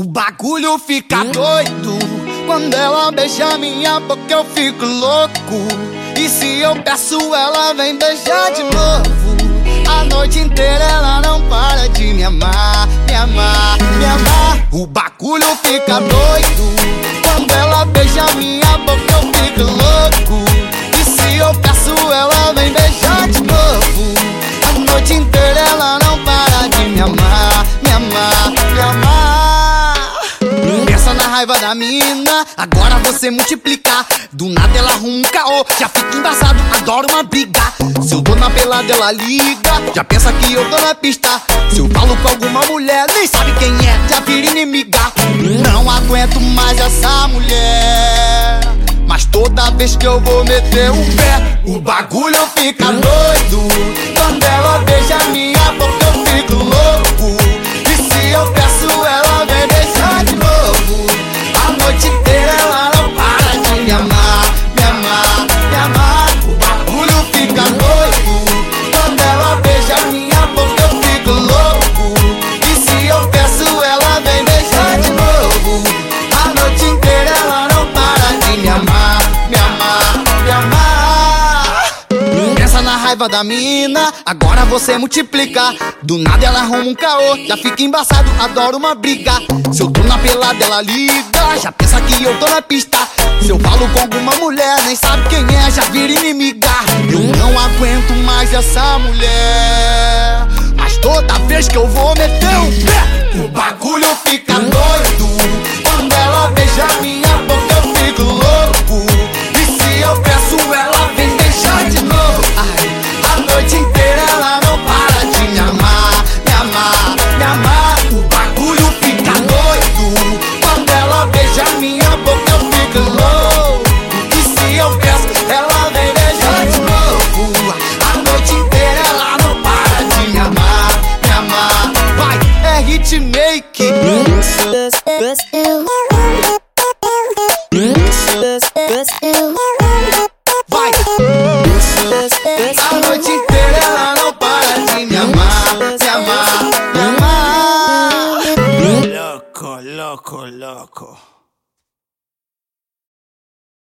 O bagulho fica doido Quando ela beija minha boca eu fico louco. E se eu peço ela vem beijar de novo. A noite inteira ela não para de me amar Me amar, me amar. O bagulho fica doido raiva da mina, agora você multiplicar. Do nada ela arruma um caô, já fica embaçado, adoro uma briga. Se eu tô na pelada, ela liga, já pensa que eu tô na pista. Se eu falo com alguma mulher, nem sabe quem é, já vira inimiga. Não aguento mais essa mulher. Mas toda vez que eu vou meter o pé, o bagulho fica doido. Quando ela beija minha boca, eu fico louco. Raiva da mina, agora você multiplica. Do nada ela arruma um caô, já fica embaçado, adoro uma briga. Se eu tô na pelada, ela liga. Já pensa que eu tô na pista. Se eu falo com alguma mulher, nem sabe quem é, já vira inimiga. Eu não aguento mais essa mulher. Mas toda vez que eu vou meter o pé, o bagulho fica Vai. A noite inteira ela não para de me amar, me amar, me amar. Loco, loco, loco.